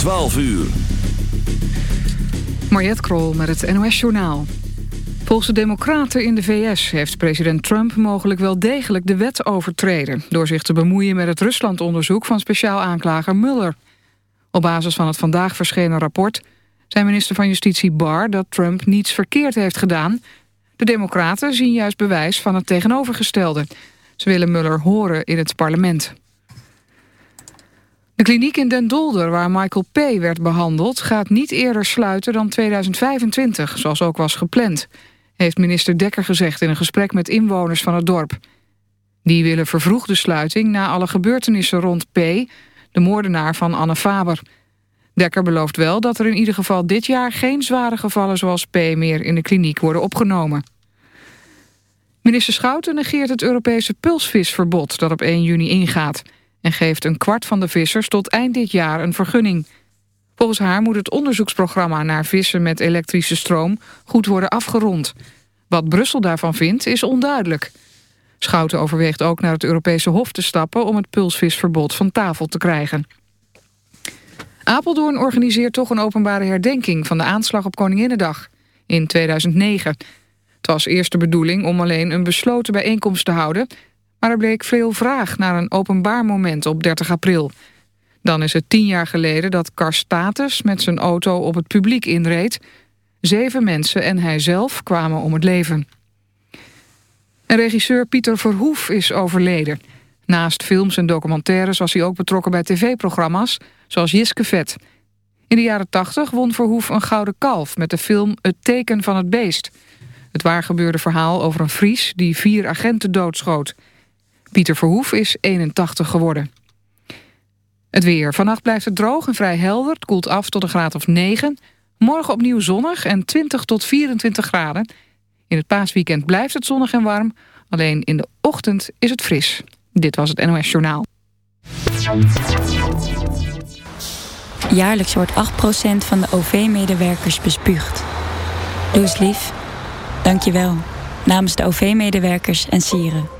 12 uur. Mariette Krol met het NOS Journaal. Volgens de democraten in de VS heeft president Trump mogelijk wel degelijk de wet overtreden... door zich te bemoeien met het Ruslandonderzoek van speciaal aanklager Mueller. Op basis van het vandaag verschenen rapport zei minister van Justitie Barr dat Trump niets verkeerd heeft gedaan. De democraten zien juist bewijs van het tegenovergestelde. Ze willen Mueller horen in het parlement. De kliniek in Den Dolder, waar Michael P. werd behandeld... gaat niet eerder sluiten dan 2025, zoals ook was gepland... heeft minister Dekker gezegd in een gesprek met inwoners van het dorp. Die willen vervroegde sluiting na alle gebeurtenissen rond P... de moordenaar van Anne Faber. Dekker belooft wel dat er in ieder geval dit jaar... geen zware gevallen zoals P. meer in de kliniek worden opgenomen. Minister Schouten negeert het Europese pulsvisverbod... dat op 1 juni ingaat en geeft een kwart van de vissers tot eind dit jaar een vergunning. Volgens haar moet het onderzoeksprogramma naar vissen met elektrische stroom goed worden afgerond. Wat Brussel daarvan vindt is onduidelijk. Schouten overweegt ook naar het Europese Hof te stappen om het pulsvisverbod van tafel te krijgen. Apeldoorn organiseert toch een openbare herdenking van de aanslag op Koninginnedag in 2009. Het was eerst de bedoeling om alleen een besloten bijeenkomst te houden... Maar er bleek veel vraag naar een openbaar moment op 30 april. Dan is het tien jaar geleden dat Karstatus met zijn auto op het publiek inreed. Zeven mensen en hij zelf kwamen om het leven. En regisseur Pieter Verhoef is overleden. Naast films en documentaires was hij ook betrokken bij tv-programma's... zoals Jiske Vet. In de jaren 80 won Verhoef een gouden kalf met de film Het teken van het beest. Het waargebeurde verhaal over een Fries die vier agenten doodschoot... Pieter Verhoef is 81 geworden. Het weer. Vannacht blijft het droog en vrij helder. Het koelt af tot een graad of 9. Morgen opnieuw zonnig en 20 tot 24 graden. In het paasweekend blijft het zonnig en warm. Alleen in de ochtend is het fris. Dit was het NOS Journaal. Jaarlijks wordt 8% van de OV-medewerkers bespuugd. Doe eens lief. Dank je wel. Namens de OV-medewerkers en sieren.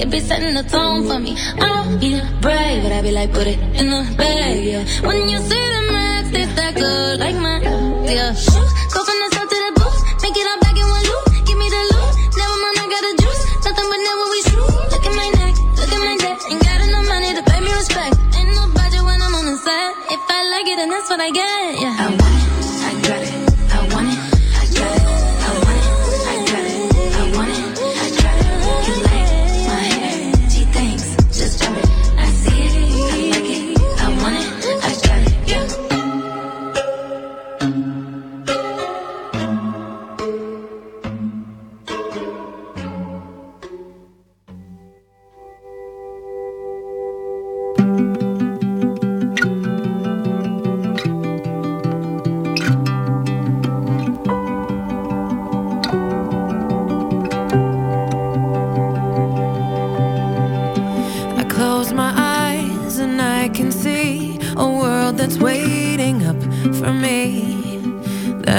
it be setting the tone for me. I don't need a brave, but I be like, put it in the bag, yeah. When you see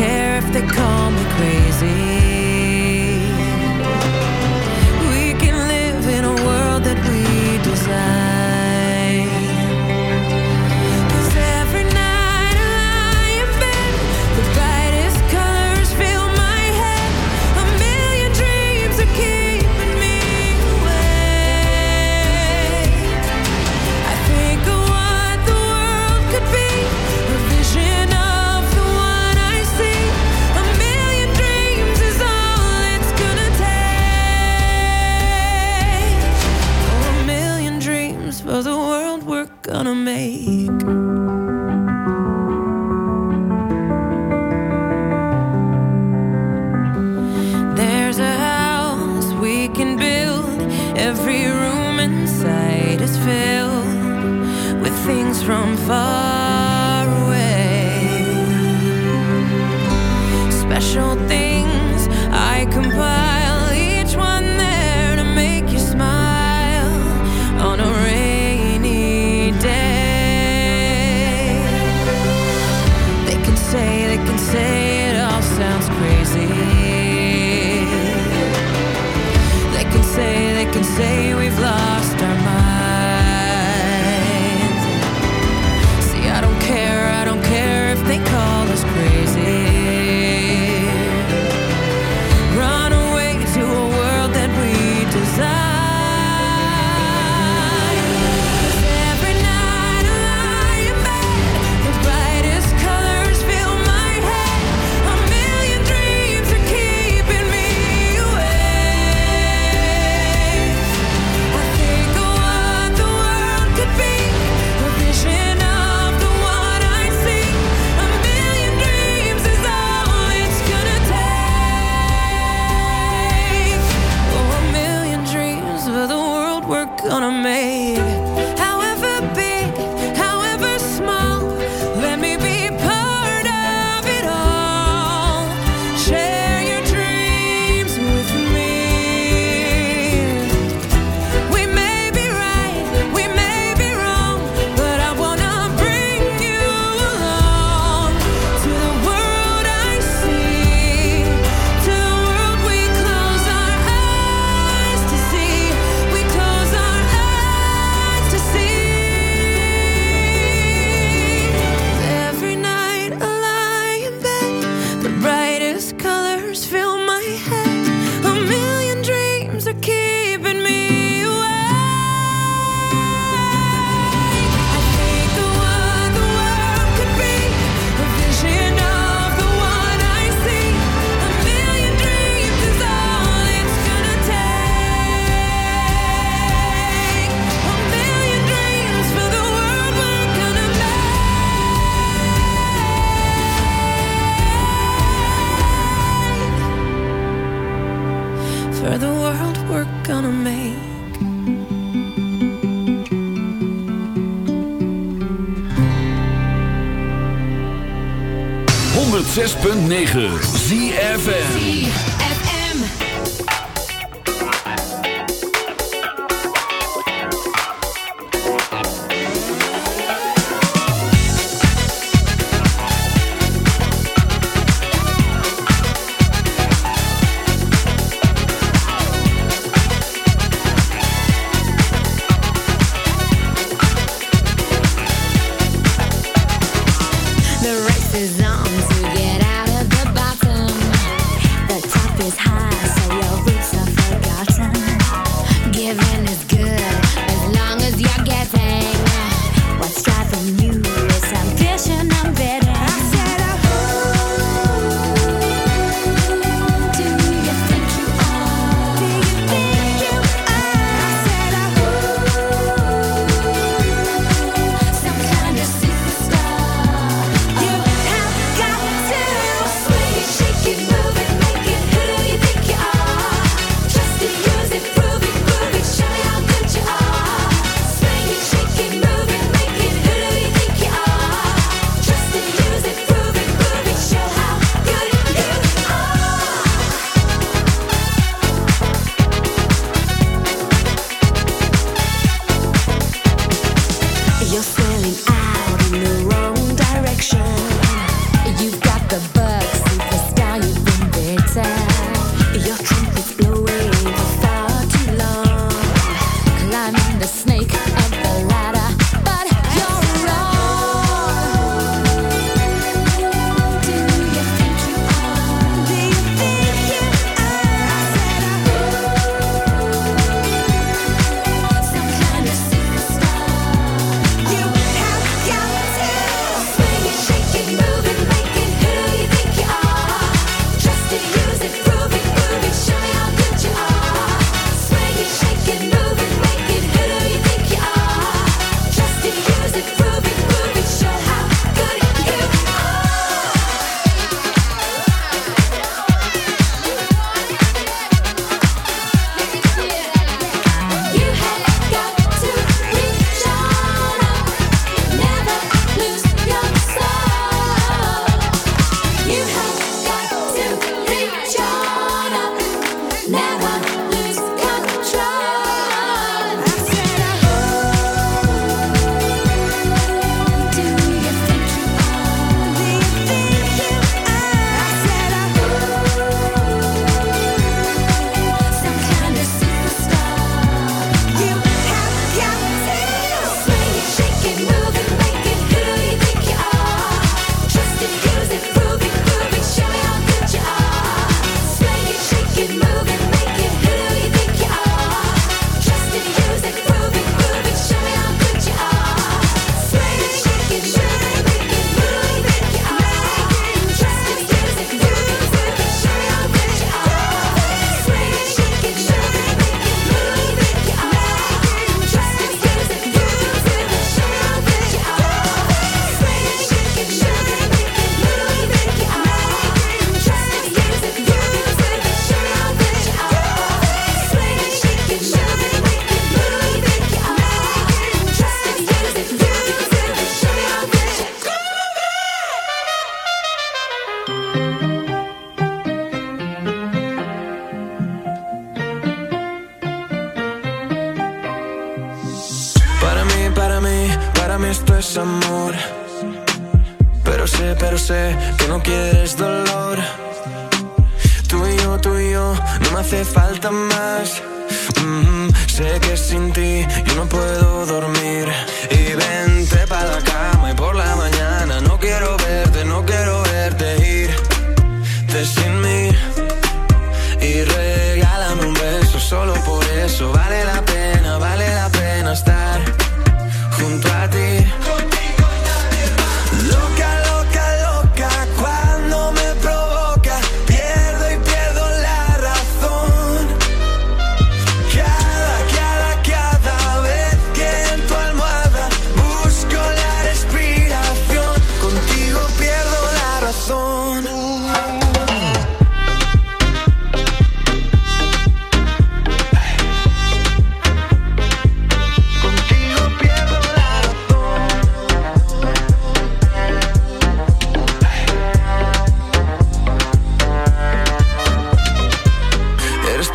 care if they call me. 106.9 ZFN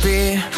happy.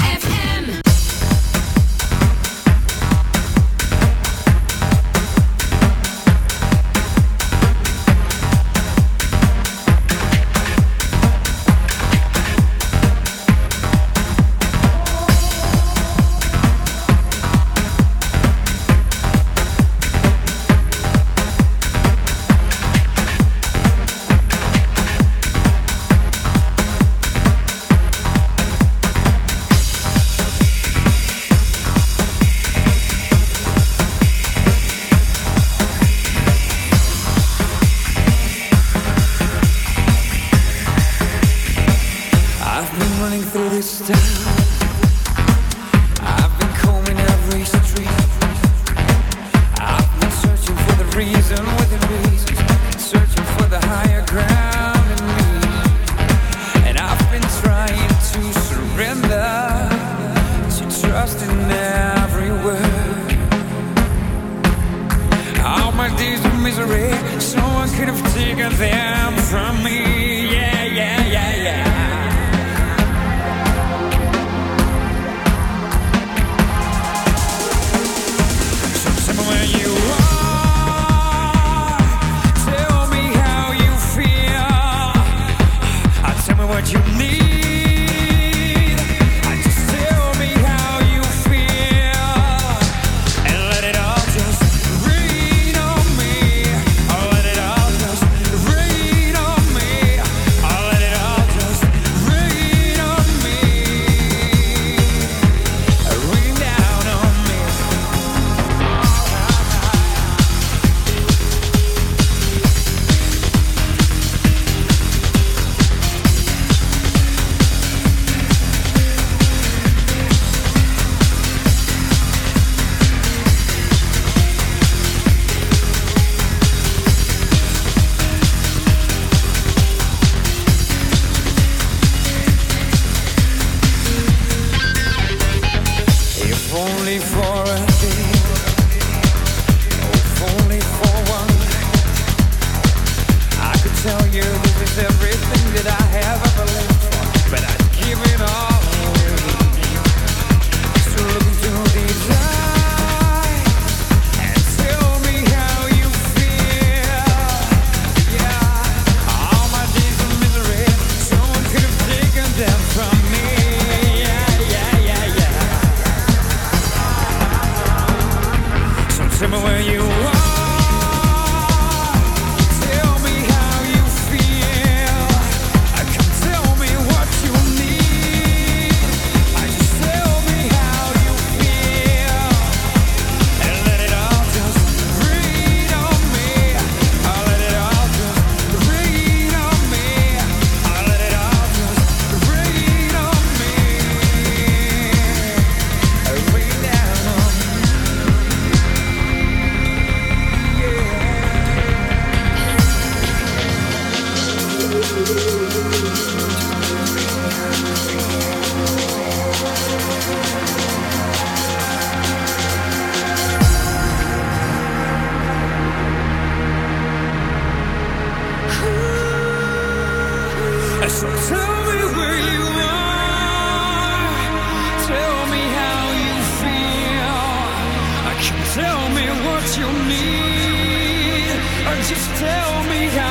tell me how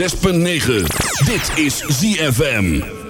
106.9. Dit is ZFM.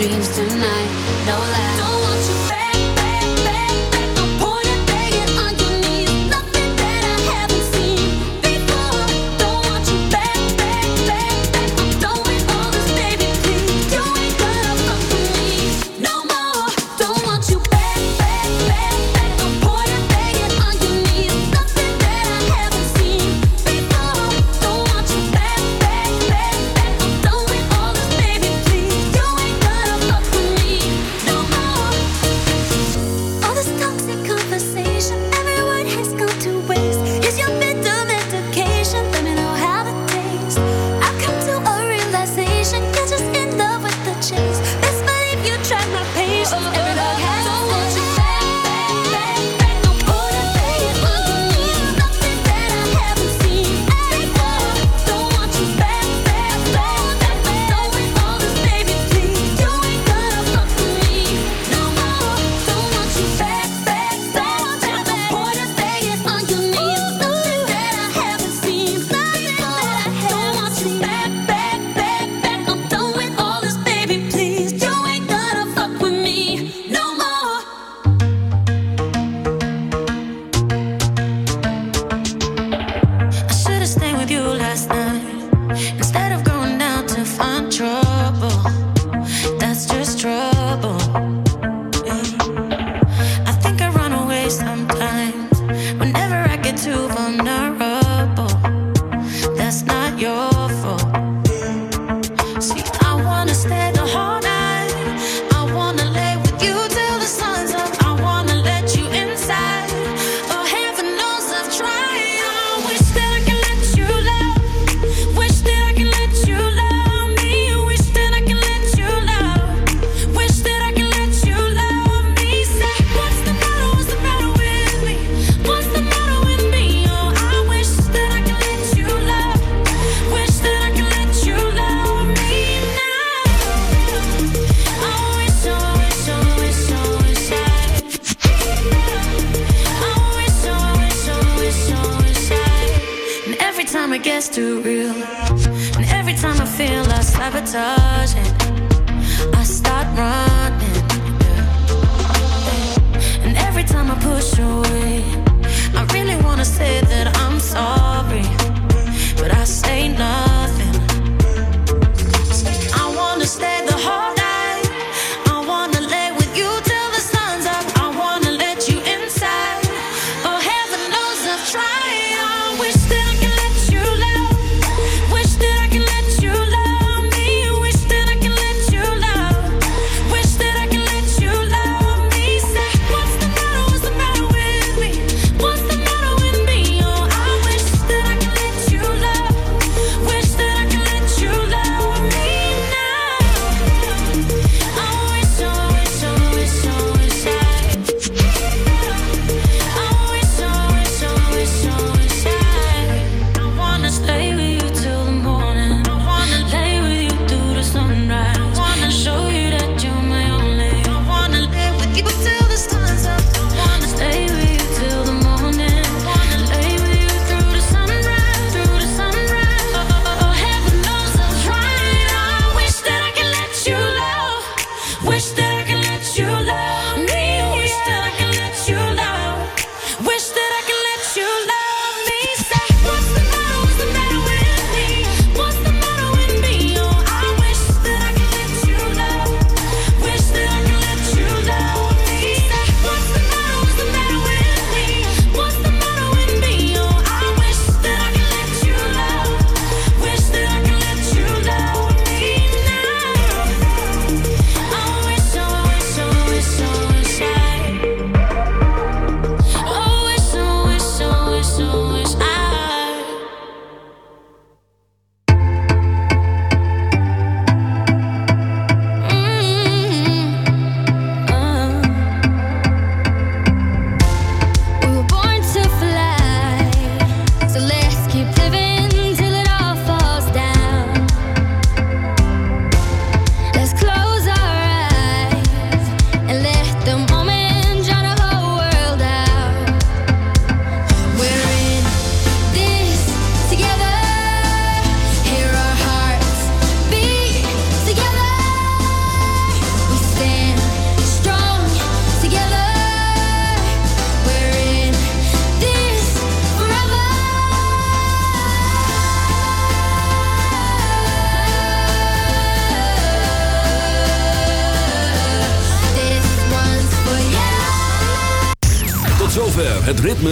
dreams tonight. No lie.